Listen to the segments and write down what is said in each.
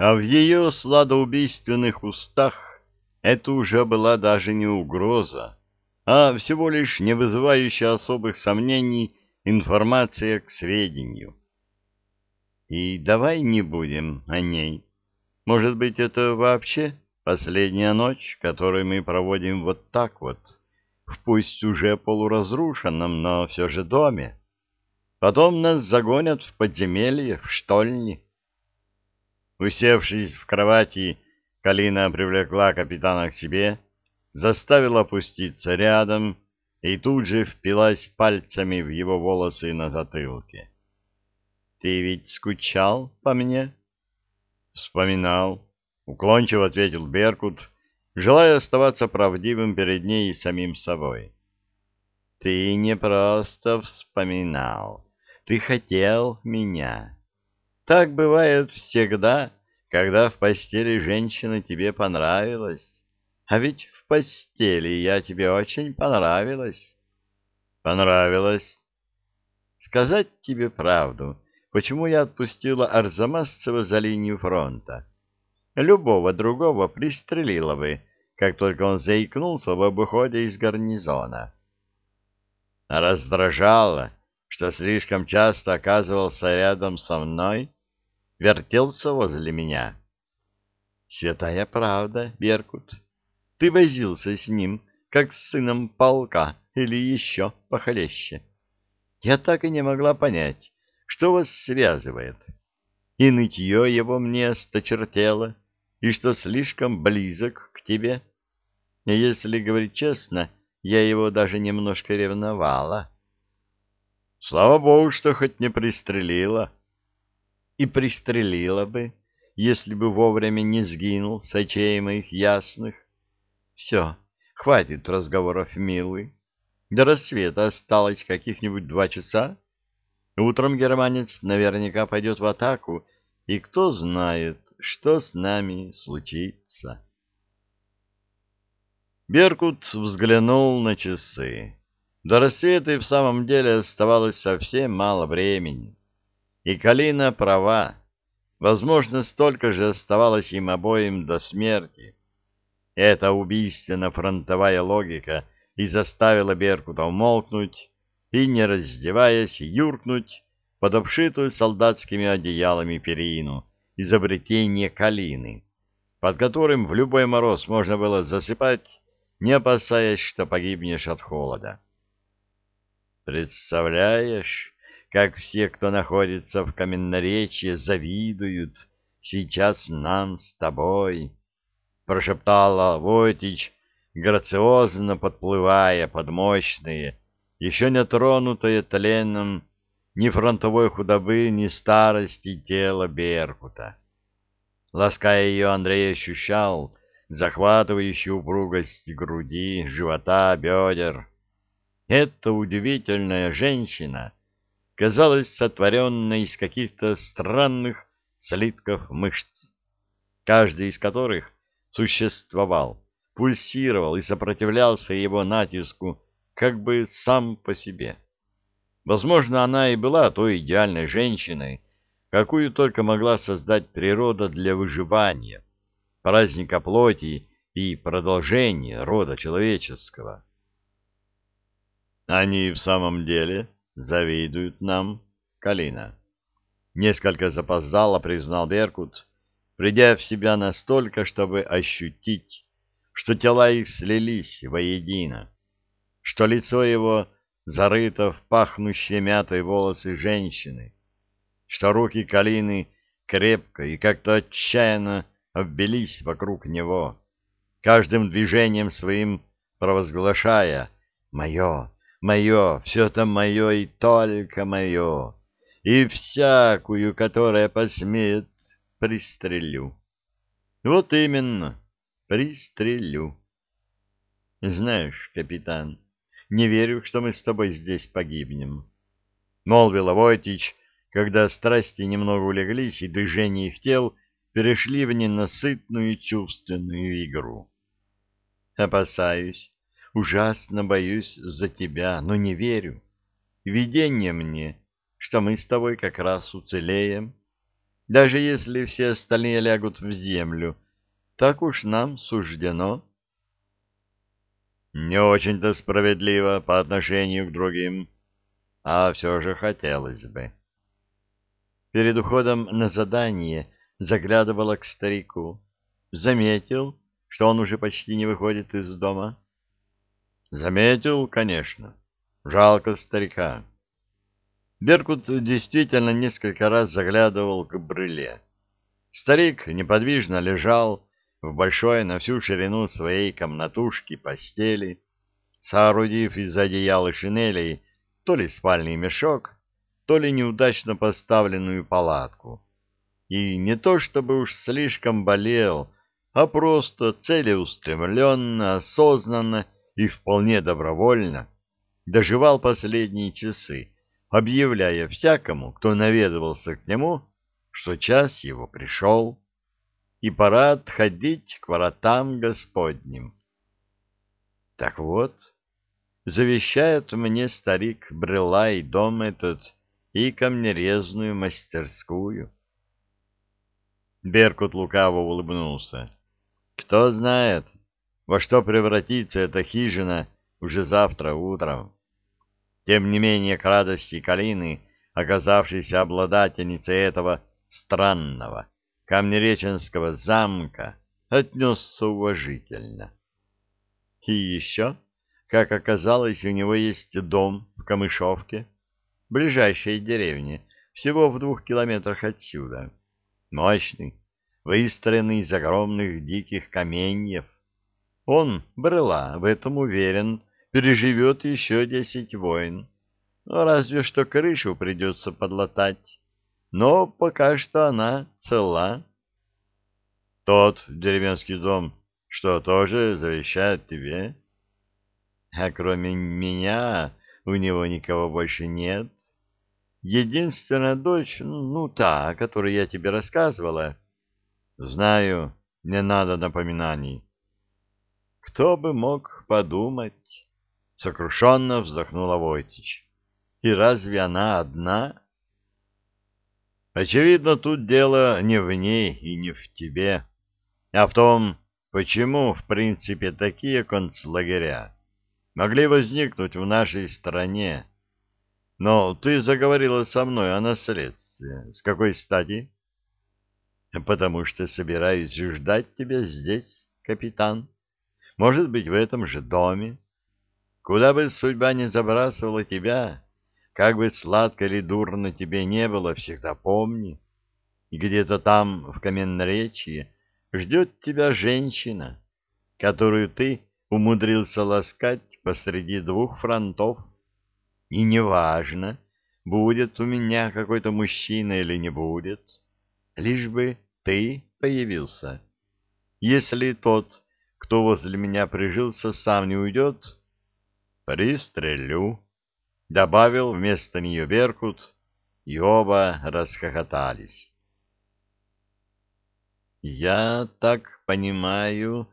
А в ее сладоубийственных устах это уже была даже не угроза, а всего лишь не вызывающая особых сомнений информация к сведению. И давай не будем о ней. Может быть, это вообще последняя ночь, которую мы проводим вот так вот, в пусть уже полуразрушенном, но все же доме. Потом нас загонят в подземелье, в штольни. Усевшись в кровати, Калина привлекла капитана к себе, заставила опуститься рядом и тут же впилась пальцами в его волосы на затылке. — Ты ведь скучал по мне? — Вспоминал. Уклончиво ответил Беркут, желая оставаться правдивым перед ней и самим собой. — Ты не просто вспоминал. Ты хотел меня. Так бывает всегда, когда в постели женщина тебе понравилась. А ведь в постели я тебе очень понравилась. Понравилась. Сказать тебе правду, почему я отпустила Арзамасцева за линию фронта? Любого другого пристрелила бы, как только он заикнулся в обходе из гарнизона. Раздражало, что слишком часто оказывался рядом со мной, вертелся возле меня. Святая правда, Беркут. Ты возился с ним, как с сыном полка или еще похлеще. Я так и не могла понять, что вас связывает. И нытье его мне осточертело, и что слишком близок к тебе. Если говорить честно, я его даже немножко ревновала. Слава богу, что хоть не пристрелила. И пристрелила бы, если бы вовремя не сгинул с очей моих ясных. Все, хватит разговоров, милый. До рассвета осталось каких-нибудь два часа. Утром германец наверняка пойдет в атаку, и кто знает, что с нами случится. Беркут взглянул на часы. До рассвета и в самом деле оставалось совсем мало времени. И Калина права. Возможно, столько же оставалось им обоим до смерти. Эта убийственно-фронтовая логика и заставила Беркута умолкнуть и, не раздеваясь, юркнуть под обшитую солдатскими одеялами перину изобретение Калины, под которым в любой мороз можно было засыпать, не опасаясь, что погибнешь от холода. Представляешь, как все, кто находится в Каменноречье, завидуют сейчас нам с тобой, — прошептала Войтич, грациозно подплывая под мощные, еще не тронутые тленом ни фронтовой худобы, ни старости тела Беркута. Лаская ее, Андрей ощущал захватывающую упругость груди, живота, бедер. Эта удивительная женщина казалась сотворенной из каких-то странных слитков мышц, каждый из которых существовал, пульсировал и сопротивлялся его натиску как бы сам по себе. Возможно, она и была той идеальной женщиной, какую только могла создать природа для выживания, праздника плоти и продолжения рода человеческого. Они в самом деле завидуют нам, Калина. Несколько запоздало признал Беркут, придя в себя настолько, чтобы ощутить, что тела их слились воедино, что лицо его зарыто в пахнущие мятой волосы женщины, что руки Калины крепко и как-то отчаянно обвелись вокруг него, каждым движением своим провозглашая «Мое, Мое, все это мое и только мое, и всякую, которая посмеет, пристрелю. Вот именно, пристрелю. Знаешь, капитан, не верю, что мы с тобой здесь погибнем. Молвил Войтич, когда страсти немного улеглись, и движения их тел перешли в ненасытную чувственную игру. Опасаюсь, Ужасно боюсь за тебя, но не верю. Видение мне, что мы с тобой как раз уцелеем. даже если все остальные лягут в землю. Так уж нам суждено. Не очень-то справедливо по отношению к другим, а все же хотелось бы. Перед уходом на задание заглядывала к старику. Заметил, что он уже почти не выходит из дома. Заметил, конечно. Жалко старика. Беркут действительно несколько раз заглядывал к брыле. Старик неподвижно лежал в большой на всю ширину своей комнатушки постели, соорудив из одеял и шинелей то ли спальный мешок, то ли неудачно поставленную палатку. И не то чтобы уж слишком болел, а просто целеустремленно, осознанно и вполне добровольно доживал последние часы, объявляя всякому, кто наведывался к нему, что час его пришел, и пора отходить к воротам Господним. Так вот, завещает мне старик брела и дом этот, и камнерезную мастерскую. Беркут лукаво улыбнулся. Кто знает, во что превратится эта хижина уже завтра утром. Тем не менее, к радости Калины, оказавшейся обладательницей этого странного камнереченского замка, отнесся уважительно. И еще, как оказалось, у него есть дом в Камышовке, ближайшей деревне, всего в двух километрах отсюда. Мощный, выстроенный из огромных диких каменьев. Он, Брела, в этом уверен, переживет еще десять войн. Ну, разве что крышу придется подлатать. Но пока что она цела. Тот деревенский дом, что тоже завещает тебе? А кроме меня у него никого больше нет. Единственная дочь, ну, та, о которой я тебе рассказывала. Знаю, не надо напоминаний. Кто бы мог подумать? Сокрушенно вздохнула Войтич. И разве она одна? Очевидно, тут дело не в ней и не в тебе, а в том, почему, в принципе, такие концлагеря могли возникнуть в нашей стране. Но ты заговорила со мной о наследстве. С какой стати? Потому что собираюсь ждать тебя здесь, капитан. Может быть, в этом же доме. Куда бы судьба не забрасывала тебя, как бы сладко или дурно тебе не было, всегда помни. Где-то там, в Каменноречье, ждет тебя женщина, которую ты умудрился ласкать посреди двух фронтов. И неважно, будет у меня какой-то мужчина или не будет, лишь бы ты появился. Если тот, кто возле меня прижился, сам не уйдет, пристрелю, — добавил вместо нее Беркут, и оба расхохотались. — Я так понимаю,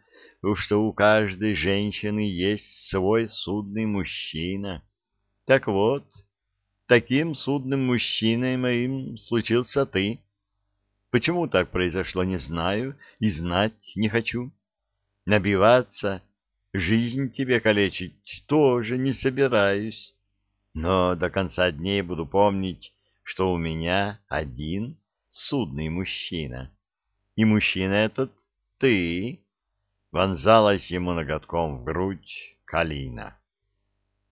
что у каждой женщины есть свой судный мужчина, так вот, таким судным мужчиной моим случился ты. Почему так произошло, не знаю и знать не хочу. Набиваться, жизнь тебе калечить тоже не собираюсь. Но до конца дней буду помнить, что у меня один судный мужчина. И мужчина этот ты. Вонзалась ему ноготком в грудь Калина.